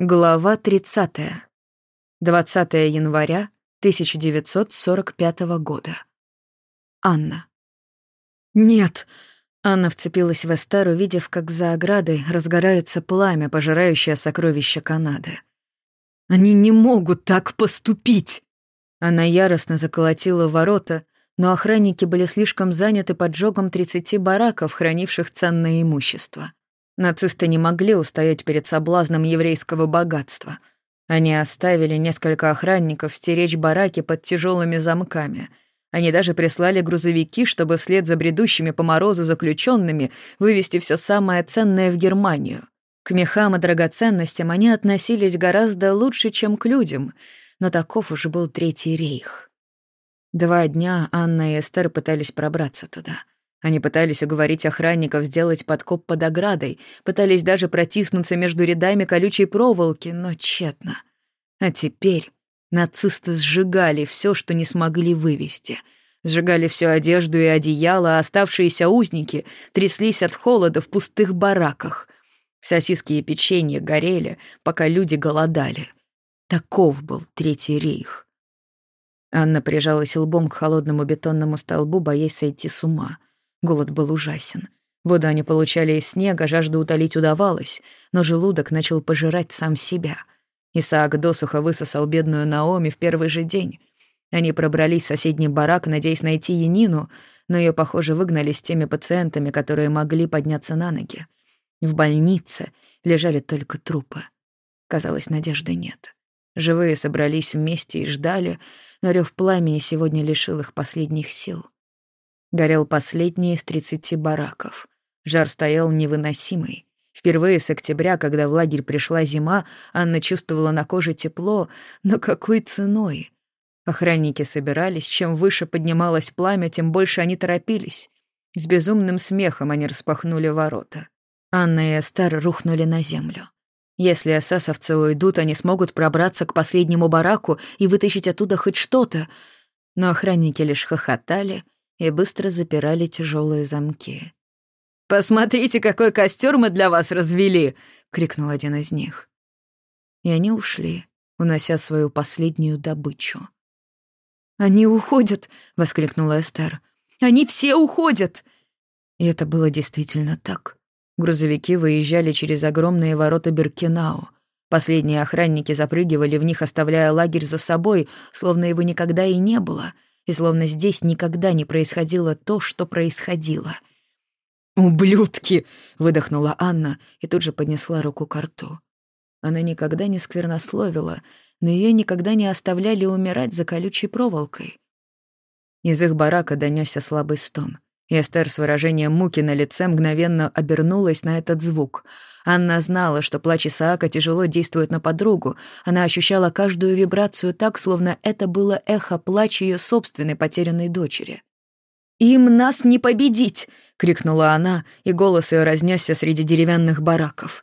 Глава 30. 20 января 1945 года. Анна. «Нет!» Анна вцепилась в Эстер, увидев, как за оградой разгорается пламя, пожирающее сокровища Канады. «Они не могут так поступить!» Она яростно заколотила ворота, но охранники были слишком заняты поджогом 30 бараков, хранивших ценное имущество. Нацисты не могли устоять перед соблазном еврейского богатства. Они оставили несколько охранников стеречь бараки под тяжелыми замками. Они даже прислали грузовики, чтобы вслед за бредущими по морозу заключенными вывести все самое ценное в Германию. К мехам и драгоценностям они относились гораздо лучше, чем к людям, но таков уж был Третий рейх. Два дня Анна и Эстер пытались пробраться туда — они пытались уговорить охранников сделать подкоп под оградой, пытались даже протиснуться между рядами колючей проволоки, но тщетно. А теперь нацисты сжигали все, что не смогли вывести. Сжигали всю одежду и одеяло, а оставшиеся узники тряслись от холода в пустых бараках. Сосиски и печенье горели, пока люди голодали. Таков был Третий рейх. Анна прижалась лбом к холодному бетонному столбу, боясь сойти с ума. Голод был ужасен. Воду они получали из снега, жажду утолить удавалось, но желудок начал пожирать сам себя. Исаак досуха высосал бедную Наоми в первый же день. Они пробрались в соседний барак, надеясь найти Янину, но ее, похоже, выгнали с теми пациентами, которые могли подняться на ноги. В больнице лежали только трупы. Казалось, надежды нет. Живые собрались вместе и ждали, но рев пламени сегодня лишил их последних сил. Горел последний из тридцати бараков. Жар стоял невыносимый. Впервые с октября, когда в лагерь пришла зима, Анна чувствовала на коже тепло, но какой ценой? Охранники собирались, чем выше поднималось пламя, тем больше они торопились. С безумным смехом они распахнули ворота. Анна и Эстер рухнули на землю. Если эсэсовцы уйдут, они смогут пробраться к последнему бараку и вытащить оттуда хоть что-то. Но охранники лишь хохотали — и быстро запирали тяжелые замки. «Посмотрите, какой костер мы для вас развели!» — крикнул один из них. И они ушли, унося свою последнюю добычу. «Они уходят!» — воскликнула Эстер. «Они все уходят!» И это было действительно так. Грузовики выезжали через огромные ворота Беркинау. Последние охранники запрыгивали в них, оставляя лагерь за собой, словно его никогда и не было — и словно здесь никогда не происходило то, что происходило. «Ублюдки!» — выдохнула Анна и тут же поднесла руку к рту. Она никогда не сквернословила, но ее никогда не оставляли умирать за колючей проволокой. Из их барака донесся слабый стон, и Эстер с выражением муки на лице мгновенно обернулась на этот звук — Анна знала, что плач Исаака тяжело действует на подругу. Она ощущала каждую вибрацию так, словно это было эхо плача ее собственной потерянной дочери. «Им нас не победить!» — крикнула она, и голос ее разнесся среди деревянных бараков.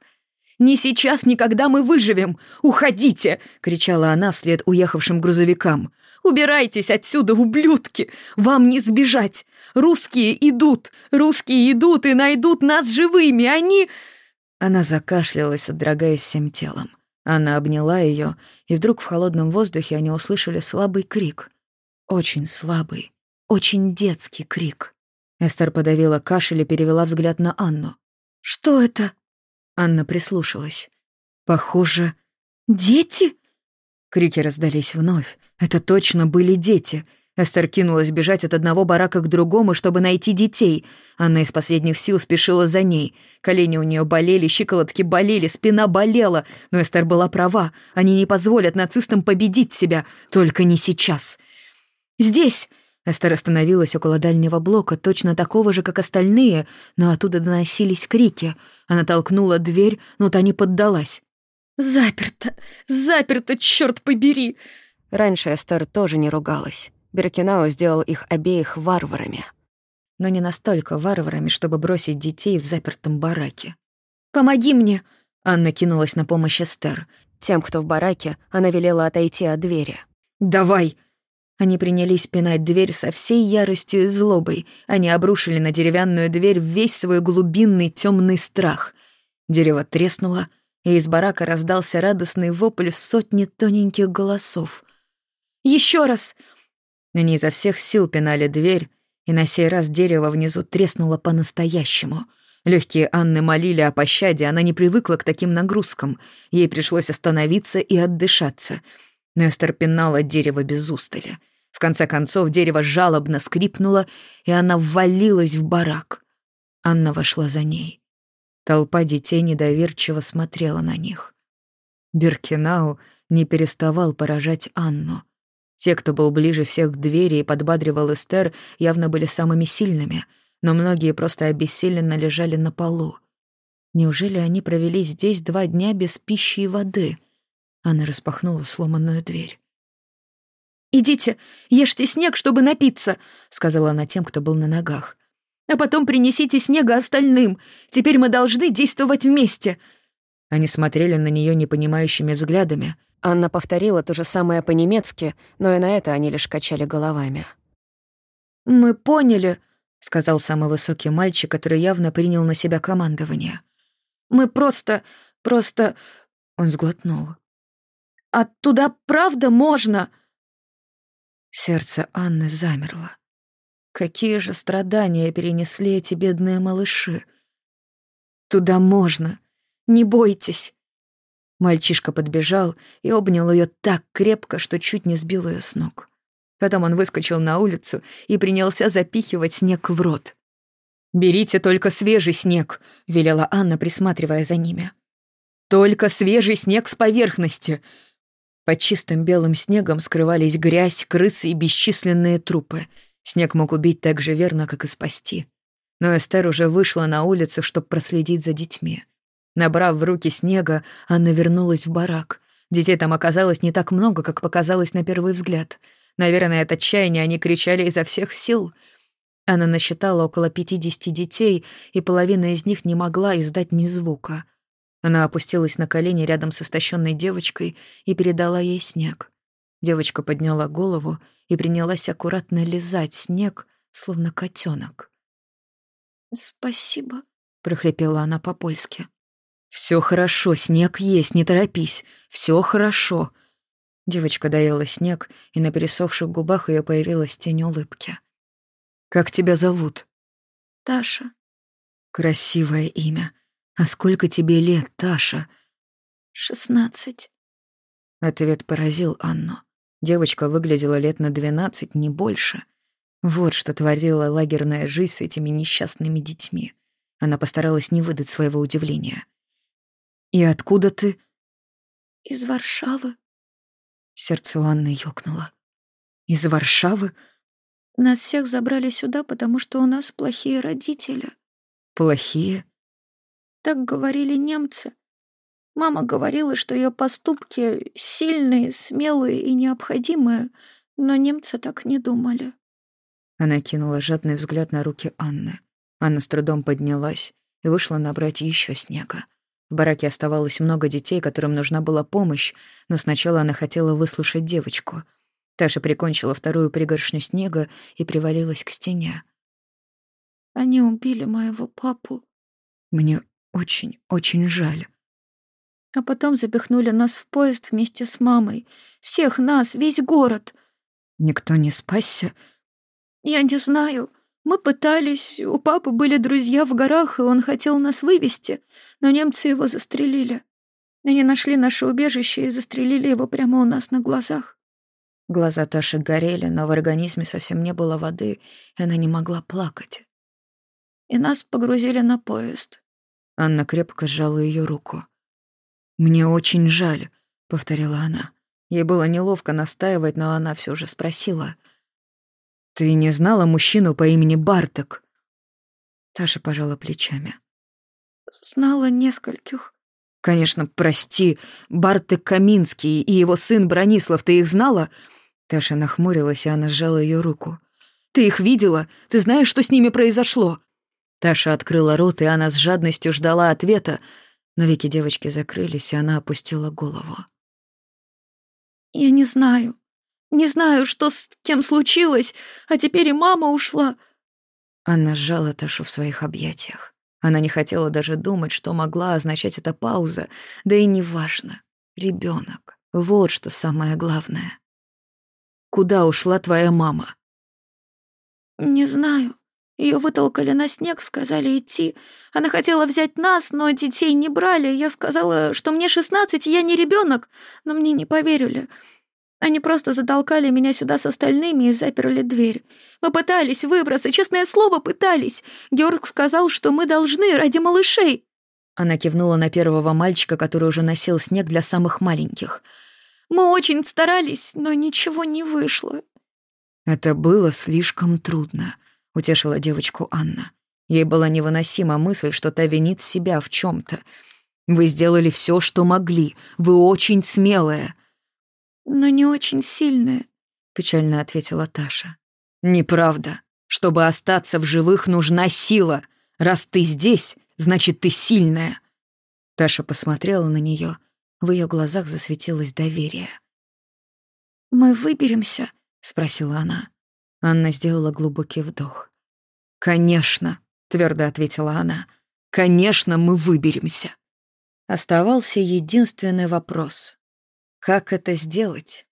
«Не сейчас, никогда мы выживем! Уходите!» — кричала она вслед уехавшим грузовикам. «Убирайтесь отсюда, ублюдки! Вам не сбежать! Русские идут! Русские идут и найдут нас живыми! Они...» Она закашлялась, содрогаясь всем телом. Она обняла ее, и вдруг в холодном воздухе они услышали слабый крик. Очень слабый, очень детский крик. Эстер подавила кашель и перевела взгляд на Анну. «Что это?» Анна прислушалась. «Похоже, дети?» Крики раздались вновь. Это точно были дети. Эстер кинулась бежать от одного барака к другому, чтобы найти детей. Анна из последних сил спешила за ней. Колени у нее болели, щиколотки болели, спина болела. Но Эстер была права. Они не позволят нацистам победить себя. Только не сейчас. «Здесь!» Эстер остановилась около дальнего блока, точно такого же, как остальные, но оттуда доносились крики. Она толкнула дверь, но та не поддалась. «Заперто! Заперто, черт побери!» Раньше Эстер тоже не ругалась. Беркинау сделал их обеих варварами. Но не настолько варварами, чтобы бросить детей в запертом бараке. «Помоги мне!» — Анна кинулась на помощь Эстер. Тем, кто в бараке, она велела отойти от двери. «Давай!» Они принялись пинать дверь со всей яростью и злобой. Они обрушили на деревянную дверь весь свой глубинный темный страх. Дерево треснуло, и из барака раздался радостный вопль сотни тоненьких голосов. «Еще раз!» Они изо всех сил пинали дверь, и на сей раз дерево внизу треснуло по-настоящему. Легкие Анны молили о пощаде, она не привыкла к таким нагрузкам. Ей пришлось остановиться и отдышаться. Но пинала дерево без устали. В конце концов дерево жалобно скрипнуло, и она ввалилась в барак. Анна вошла за ней. Толпа детей недоверчиво смотрела на них. Биркинау не переставал поражать Анну. Те, кто был ближе всех к двери и подбадривал Эстер, явно были самыми сильными, но многие просто обессиленно лежали на полу. Неужели они провели здесь два дня без пищи и воды? Она распахнула сломанную дверь. «Идите, ешьте снег, чтобы напиться», — сказала она тем, кто был на ногах а потом принесите снега остальным. Теперь мы должны действовать вместе». Они смотрели на нее непонимающими взглядами. Анна повторила то же самое по-немецки, но и на это они лишь качали головами. «Мы поняли», — сказал самый высокий мальчик, который явно принял на себя командование. «Мы просто... просто...» — он сглотнул. «А туда правда можно?» Сердце Анны замерло. Какие же страдания перенесли эти бедные малыши. Туда можно. Не бойтесь. Мальчишка подбежал и обнял ее так крепко, что чуть не сбил ее с ног. Потом он выскочил на улицу и принялся запихивать снег в рот. «Берите только свежий снег», — велела Анна, присматривая за ними. «Только свежий снег с поверхности». Под чистым белым снегом скрывались грязь, крысы и бесчисленные трупы — Снег мог убить так же верно, как и спасти. Но Эстер уже вышла на улицу, чтобы проследить за детьми. Набрав в руки снега, Анна вернулась в барак. Детей там оказалось не так много, как показалось на первый взгляд. Наверное, от отчаяния они кричали изо всех сил. Она насчитала около пятидесяти детей, и половина из них не могла издать ни звука. Она опустилась на колени рядом с истощенной девочкой и передала ей снег. Девочка подняла голову и принялась аккуратно лизать снег, словно котенок. «Спасибо», — прохрипела она по-польски. «Все хорошо, снег есть, не торопись. Все хорошо». Девочка доела снег, и на пересохших губах ее появилась тень улыбки. «Как тебя зовут?» «Таша». «Красивое имя. А сколько тебе лет, Таша?» «Шестнадцать». Ответ поразил Анну. Девочка выглядела лет на двенадцать, не больше. Вот что творила лагерная жизнь с этими несчастными детьми. Она постаралась не выдать своего удивления. «И откуда ты?» «Из Варшавы». Сердце Анны ёкнуло. «Из Варшавы?» «Нас всех забрали сюда, потому что у нас плохие родители». «Плохие?» «Так говорили немцы. Мама говорила, что ее поступки сильные, смелые и необходимые, но немцы так не думали. Она кинула жадный взгляд на руки Анны. Анна с трудом поднялась и вышла набрать еще снега. В бараке оставалось много детей, которым нужна была помощь, но сначала она хотела выслушать девочку. Таша прикончила вторую пригоршню снега и привалилась к стене. «Они убили моего папу». «Мне очень-очень жаль», а потом запихнули нас в поезд вместе с мамой. Всех нас, весь город. Никто не спасся? Я не знаю. Мы пытались, у папы были друзья в горах, и он хотел нас вывести, но немцы его застрелили. Они нашли наше убежище и застрелили его прямо у нас на глазах. Глаза Таши горели, но в организме совсем не было воды, и она не могла плакать. И нас погрузили на поезд. Анна крепко сжала ее руку. «Мне очень жаль», — повторила она. Ей было неловко настаивать, но она все же спросила. «Ты не знала мужчину по имени Барток?» Таша пожала плечами. «Знала нескольких». «Конечно, прости, Бартек Каминский и его сын Бронислав, ты их знала?» Таша нахмурилась, и она сжала ее руку. «Ты их видела? Ты знаешь, что с ними произошло?» Таша открыла рот, и она с жадностью ждала ответа, но веки девочки закрылись, и она опустила голову. «Я не знаю. Не знаю, что с кем случилось, а теперь и мама ушла». Она сжала Ташу в своих объятиях. Она не хотела даже думать, что могла означать эта пауза, да и неважно. Ребенок. Вот что самое главное. «Куда ушла твоя мама?» «Не знаю. Ее вытолкали на снег, сказали идти. Она хотела взять нас, но детей не брали. Я сказала, что мне шестнадцать, я не ребенок, но мне не поверили. Они просто затолкали меня сюда с остальными и заперли дверь. Мы пытались выбраться, честное слово, пытались. Георг сказал, что мы должны ради малышей. Она кивнула на первого мальчика, который уже носил снег для самых маленьких. Мы очень старались, но ничего не вышло. Это было слишком трудно утешила девочку Анна. Ей была невыносима мысль, что та винит себя в чем то Вы сделали все, что могли. Вы очень смелая. Но не очень сильная, печально ответила Таша. Неправда. Чтобы остаться в живых, нужна сила. Раз ты здесь, значит, ты сильная. Таша посмотрела на нее. В ее глазах засветилось доверие. «Мы выберемся?» — спросила она. Анна сделала глубокий вдох. «Конечно», — твердо ответила она. «Конечно, мы выберемся». Оставался единственный вопрос. Как это сделать?